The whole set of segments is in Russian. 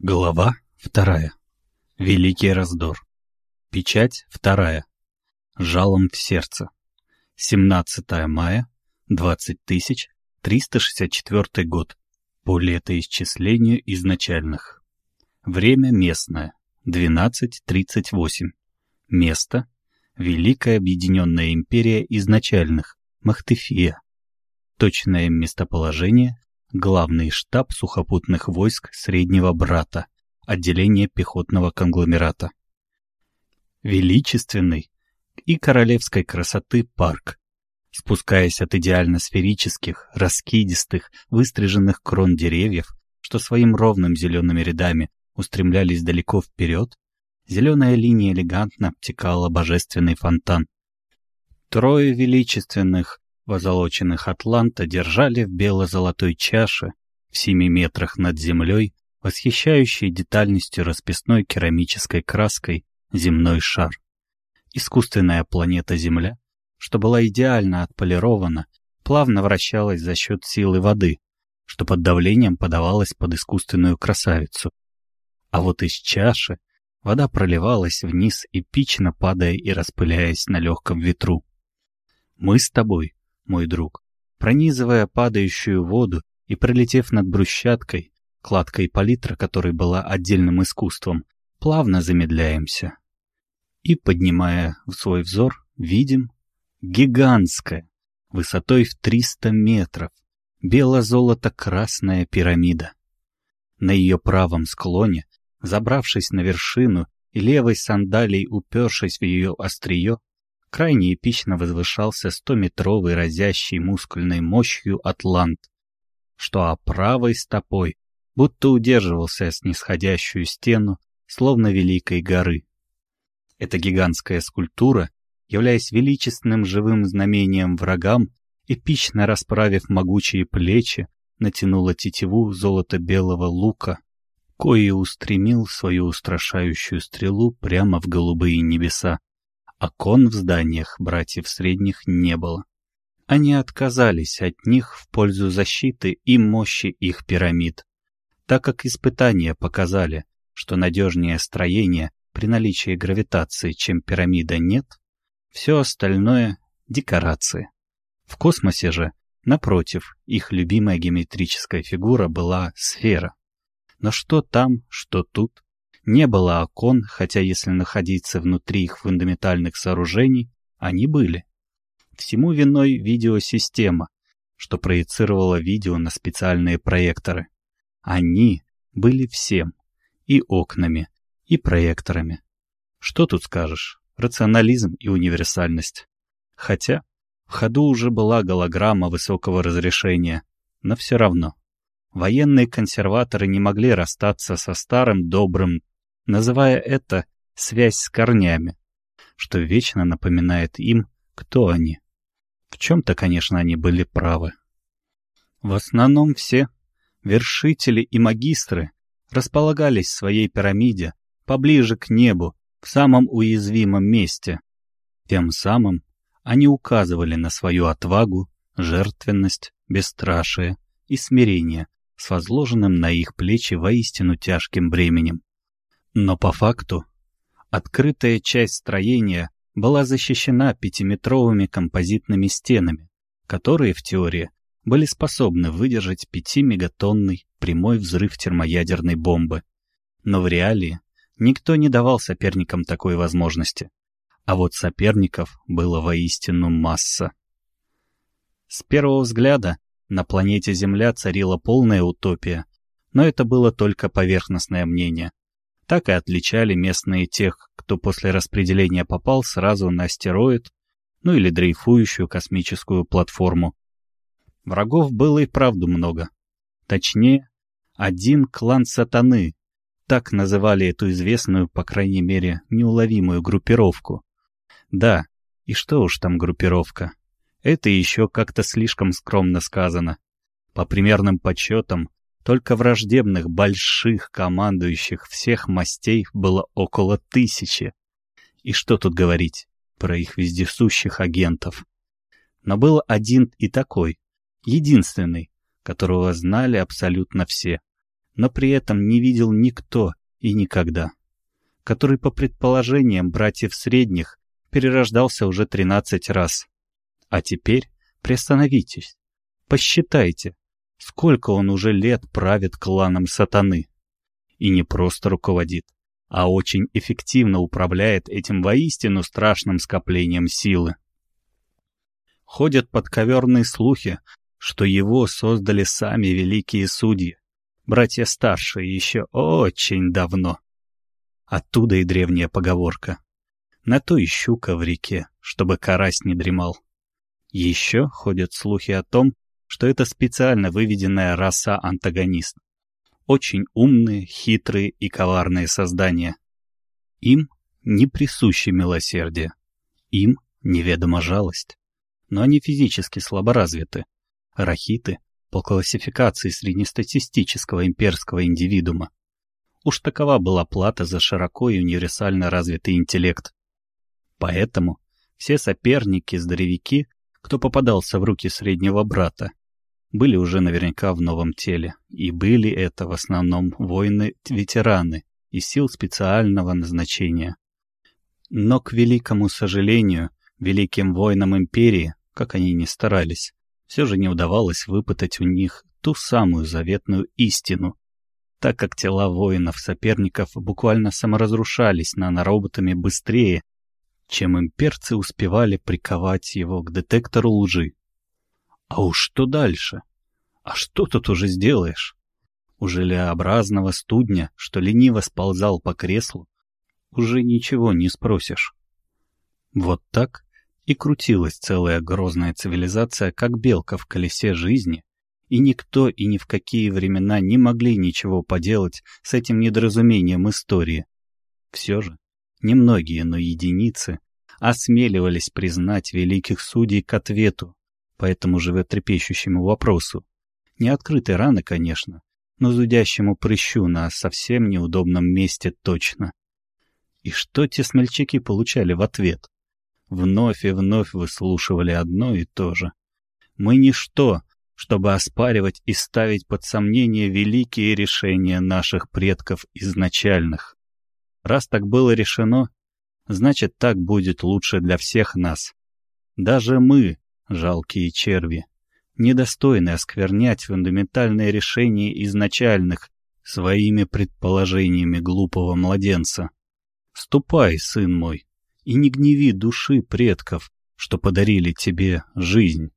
Глава вторая. Великий раздор. Печать вторая. Жалом в сердце. 17 мая, 20364 год. По летоисчислению изначальных. Время местное. 12.38. Место. Великая Объединенная Империя изначальных. Махтефия. Точное местоположение Главный штаб сухопутных войск Среднего Брата, отделение пехотного конгломерата. Величественный и королевской красоты парк, спускаясь от идеально сферических, раскидистых, выстриженных крон деревьев, что своим ровным зелеными рядами устремлялись далеко вперед, зеленая линия элегантно обтекала божественный фонтан. Трое величественных, позолоченных атланта держали в бело-золотой чаше в семи метрах над землей, восхищающей детальностью расписной керамической краской земной шар. Искусственная планета Земля, что была идеально отполирована, плавно вращалась за счет силы воды, что под давлением подавалась под искусственную красавицу. А вот из чаши вода проливалась вниз, эпично падая и распыляясь на легком ветру. Мы с тобой мой друг, пронизывая падающую воду и пролетев над брусчаткой, кладкой палитра которой была отдельным искусством, плавно замедляемся. И, поднимая в свой взор, видим гигантская, высотой в 300 метров, бело-золото-красная пирамида. На ее правом склоне, забравшись на вершину и левой сандалией упершись в ее острие, крайне эпично возвышался стометровый разящий мускульной мощью атлант, что а правой стопой будто удерживался снисходящую стену, словно великой горы. Эта гигантская скульптура, являясь величественным живым знамением врагам, эпично расправив могучие плечи, натянула тетиву золото-белого лука, кое устремил свою устрашающую стрелу прямо в голубые небеса. Окон в зданиях братьев средних не было. Они отказались от них в пользу защиты и мощи их пирамид, так как испытания показали, что надежнее строение при наличии гравитации, чем пирамида, нет, все остальное — декорации. В космосе же, напротив, их любимая геометрическая фигура была сфера. Но что там, что тут, не было окон, хотя если находиться внутри их фундаментальных сооружений, они были. Всему виной видеосистема, что проецировала видео на специальные проекторы. Они были всем, и окнами, и проекторами. Что тут скажешь? Рационализм и универсальность. Хотя в ходу уже была голограмма высокого разрешения, но все равно. Военные консерваторы не могли расстаться со старым добрым называя это «связь с корнями», что вечно напоминает им, кто они. В чем-то, конечно, они были правы. В основном все, вершители и магистры, располагались в своей пирамиде поближе к небу, в самом уязвимом месте. Тем самым они указывали на свою отвагу, жертвенность, бесстрашие и смирение с возложенным на их плечи воистину тяжким бременем. Но по факту открытая часть строения была защищена пятиметровыми композитными стенами, которые, в теории, были способны выдержать пятимегатонный прямой взрыв термоядерной бомбы. Но в реалии никто не давал соперникам такой возможности. А вот соперников было воистину масса. С первого взгляда на планете Земля царила полная утопия, но это было только поверхностное мнение так и отличали местные тех, кто после распределения попал сразу на астероид, ну или дрейфующую космическую платформу. Врагов было и правду много. Точнее, один клан сатаны, так называли эту известную, по крайней мере, неуловимую группировку. Да, и что уж там группировка. Это еще как-то слишком скромно сказано. По примерным подсчетам, только враждебных больших командующих всех мастей было около тысячи. И что тут говорить про их вездесущих агентов. Но был один и такой, единственный, которого знали абсолютно все. но при этом не видел никто и никогда, который, по предположениям братьев средних, перерождался уже 13 раз. А теперь приостановитесь, посчитайте, сколько он уже лет правит кланом сатаны. И не просто руководит, а очень эффективно управляет этим воистину страшным скоплением силы. Ходят подковерные слухи, что его создали сами великие судьи, братья старшие еще очень давно. Оттуда и древняя поговорка. На то и щука в реке, чтобы карась не дремал. Еще ходят слухи о том, что это специально выведенная раса-антагонист. Очень умные, хитрые и коварные создания. Им не присуще милосердие. Им неведома жалость. Но они физически слаборазвиты. Рахиты по классификации среднестатистического имперского индивидуума. Уж такова была плата за широко и универсально развитый интеллект. Поэтому все соперники-здоровяки, кто попадался в руки среднего брата, были уже наверняка в новом теле, и были это в основном воины-ветераны из сил специального назначения. Но, к великому сожалению, великим воинам империи, как они ни старались, все же не удавалось выпытать у них ту самую заветную истину, так как тела воинов-соперников буквально саморазрушались нанороботами быстрее, чем имперцы успевали приковать его к детектору лжи. А уж что дальше? А что тут уже сделаешь? У желеобразного студня, что лениво сползал по креслу, уже ничего не спросишь. Вот так и крутилась целая грозная цивилизация, как белка в колесе жизни, и никто и ни в какие времена не могли ничего поделать с этим недоразумением истории. Все же, немногие, но единицы осмеливались признать великих судей к ответу, по этому животрепещущему вопросу. Не открытой раны, конечно, но зудящему прыщу на совсем неудобном месте точно. И что те смельчаки получали в ответ? Вновь и вновь выслушивали одно и то же. Мы ничто, чтобы оспаривать и ставить под сомнение великие решения наших предков изначальных. Раз так было решено, значит, так будет лучше для всех нас. Даже мы, жалкие черви, недостойны осквернять фундаментальные решения изначальных своими предположениями глупого младенца. Ступай, сын мой, и не гневи души предков, что подарили тебе жизнь.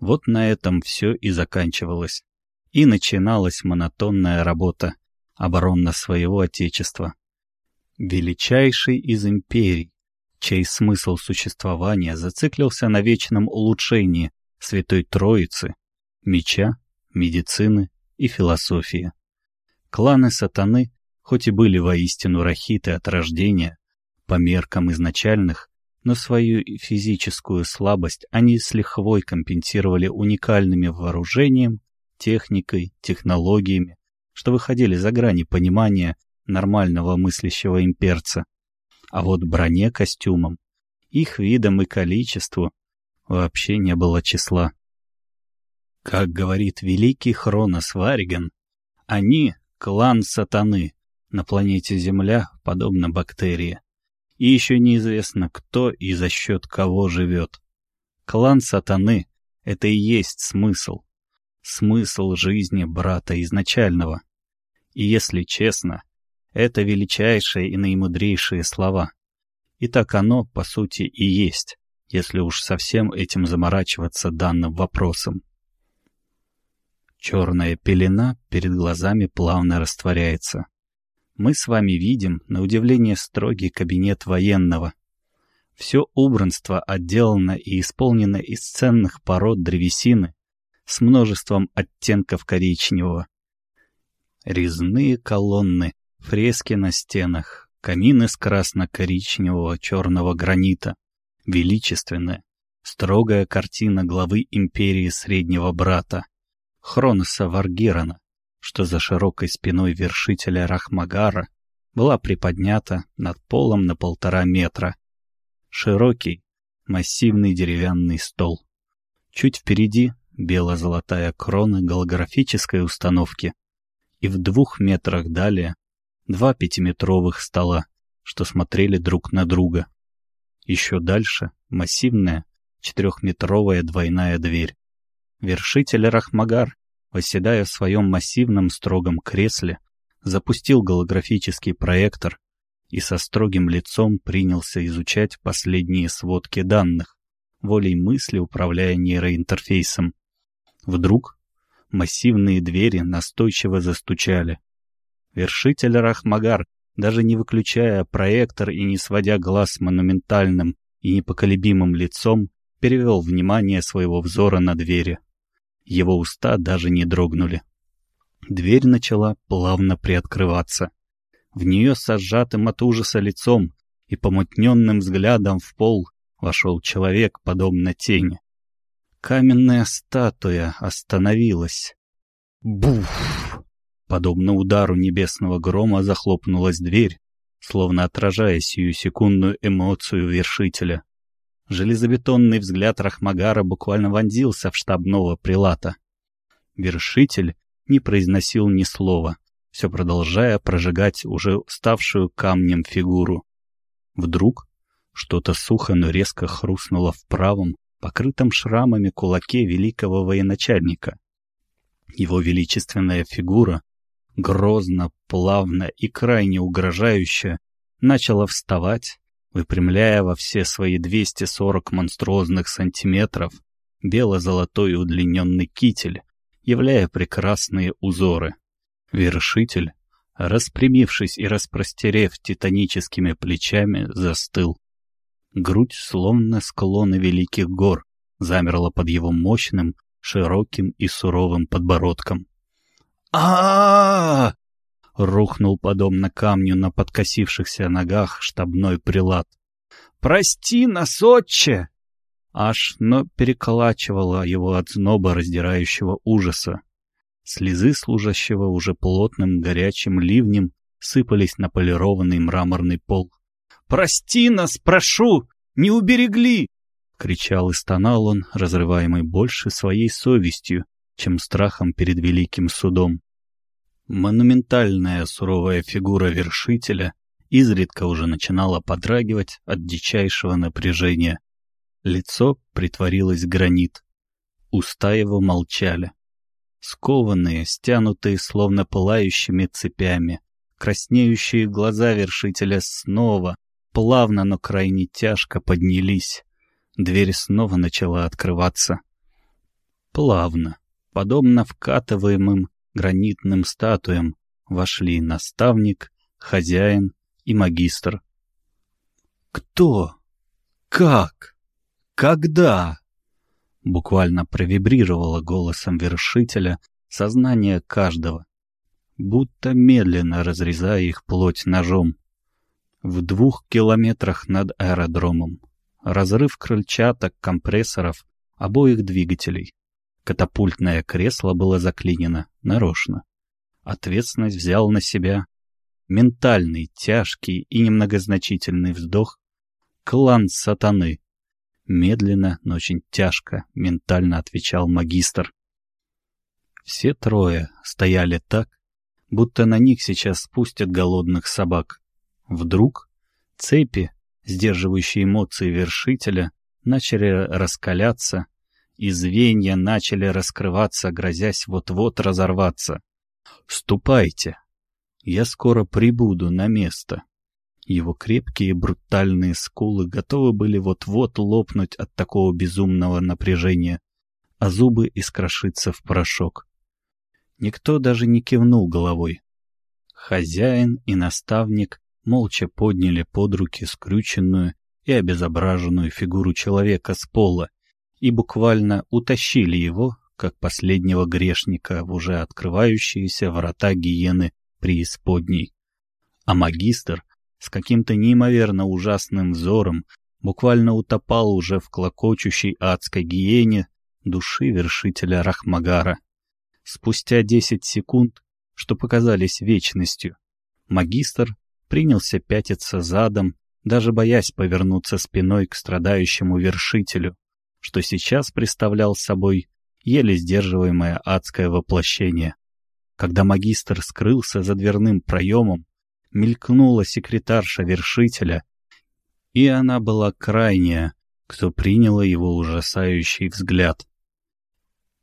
Вот на этом все и заканчивалось. И начиналась монотонная работа, оборона своего отечества. Величайший из империй, чей смысл существования зациклился на вечном улучшении Святой Троицы, меча, медицины и философии. Кланы сатаны, хоть и были воистину рахиты от рождения, по меркам изначальных, но свою физическую слабость они с лихвой компенсировали уникальными вооружением, техникой, технологиями, что выходили за грани понимания нормального мыслящего имперца. А вот броне костюмам, их видом и количеству вообще не было числа. Как говорит великий Хронос Вариган, они — клан сатаны, на планете Земля, подобно бактерии. И еще неизвестно, кто и за счет кого живет. Клан сатаны — это и есть смысл. Смысл жизни брата изначального. И если честно, это величайшие и наимудрейшие слова. И так оно, по сути, и есть, если уж совсем этим заморачиваться данным вопросом. Черная пелена перед глазами плавно растворяется. Мы с вами видим, на удивление, строгий кабинет военного. Все убранство отделано и исполнено из ценных пород древесины с множеством оттенков коричневого. Резные колонны Фрески на стенах, камин из красно-коричневого черного гранита, величественная, строгая картина главы империи Среднего Брата, Хроноса Варгирана, что за широкой спиной вершителя Рахмагара была приподнята над полом на полтора метра. Широкий, массивный деревянный стол. Чуть впереди бело-золотая крона голографической установки — и в двух метрах далее два пятиметровых стола, что смотрели друг на друга. Еще дальше массивная четырехметровая двойная дверь. Вершитель Рахмагар, восседая в своем массивном строгом кресле, запустил голографический проектор и со строгим лицом принялся изучать последние сводки данных, волей мысли управляя нейроинтерфейсом. Вдруг массивные двери настойчиво застучали. Вершитель Рахмагар, даже не выключая проектор и не сводя глаз монументальным и непоколебимым лицом, перевел внимание своего взора на двери. Его уста даже не дрогнули. Дверь начала плавно приоткрываться. В нее с сжатым от ужаса лицом и помутненным взглядом в пол вошел человек, подобно тени. Каменная статуя остановилась. Буф! Подобно удару небесного грома захлопнулась дверь, словно отражая сию секундную эмоцию вершителя. Железобетонный взгляд Рахмагара буквально вонзился в штабного прилата. Вершитель не произносил ни слова, все продолжая прожигать уже ставшую камнем фигуру. Вдруг что-то сухо, но резко хрустнуло в правом, покрытом шрамами кулаке великого военачальника. Его величественная фигура, грозно, плавно и крайне угрожающе, начала вставать, выпрямляя во все свои 240 монструозных сантиметров бело-золотой удлиненный китель, являя прекрасные узоры. Вершитель, распрямившись и распростерев титаническими плечами, застыл. Грудь, словно склоны великих гор, замерла под его мощным, широким и суровым подбородком. А, Рухнул подобно камню на подкосившихся ногах штабной прилад. «Прости нас, отче!» Аж, но переколачивало его от зноба раздирающего ужаса. Слезы служащего уже плотным горячим ливнем сыпались на полированный мраморный пол. «Прости нас, прошу! Не уберегли!» — кричал и стонал он, разрываемый больше своей совестью, чем страхом перед великим судом. Монументальная суровая фигура вершителя изредка уже начинала подрагивать от дичайшего напряжения. Лицо притворилось гранит. Уста его молчали. Скованные, стянутые словно пылающими цепями, краснеющие глаза вершителя снова, плавно, но крайне тяжко поднялись. Дверь снова начала открываться. Плавно, подобно вкатываемым гранитным статуям вошли наставник, хозяин и магистр. «Кто? Как? Когда?» Буквально провибрировало голосом вершителя сознание каждого, будто медленно разрезая их плоть ножом. В двух километрах над аэродромом. Разрыв крыльчаток, компрессоров, обоих двигателей. Катапультное кресло было заклинено нарочно. Ответственность взял на себя. Ментальный, тяжкий и немногозначительный вздох. Клан сатаны. Медленно, но очень тяжко, ментально отвечал магистр. Все трое стояли так, будто на них сейчас спустят голодных собак. Вдруг цепи, сдерживающие эмоции вершителя, начали раскаляться, и звенья начали раскрываться, грозясь вот-вот разорваться. «Ступайте! Я скоро прибуду на место!» Его крепкие брутальные скулы готовы были вот-вот лопнуть от такого безумного напряжения, а зубы искрошиться в порошок. Никто даже не кивнул головой. Хозяин и наставник молча подняли под руки скрюченную и обезображенную фигуру человека с пола и буквально утащили его, как последнего грешника, в уже открывающиеся врата гиены преисподней. А магистр с каким-то неимоверно ужасным взором буквально утопал уже в клокочущей адской гиене души вершителя Рахмагара. Спустя десять секунд, что показались вечностью, магистр принялся пятиться задом, даже боясь повернуться спиной к страдающему вершителю, что сейчас представлял собой еле сдерживаемое адское воплощение. Когда магистр скрылся за дверным проемом, мелькнула секретарша вершителя, и она была крайняя, кто приняла его ужасающий взгляд.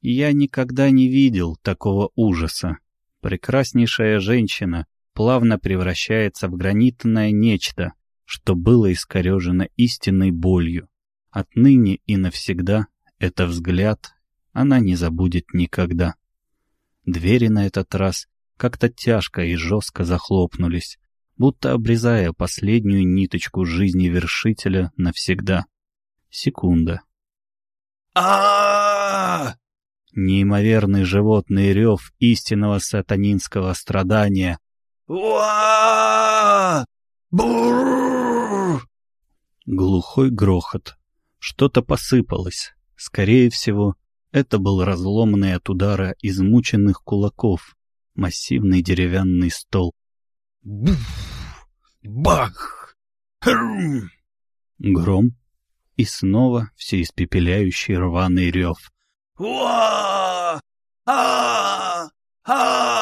Я никогда не видел такого ужаса. Прекраснейшая женщина плавно превращается в гранитное нечто, что было искорежено истинной болью. Отныне и навсегда это взгляд она не забудет никогда. Двери на этот раз как-то тяжко и жестко захлопнулись, будто обрезая последнюю ниточку жизни вершителя навсегда. Секунда. а Неимоверный животный рев истинного сатанинского страдания. Глухой грохот. Что-то посыпалось. Скорее всего, это был разломанный от удара измученных кулаков массивный деревянный стол. Буф! Бах! Хрум! Гром. И снова всеиспепеляющий рваный рев. Уа! А! А!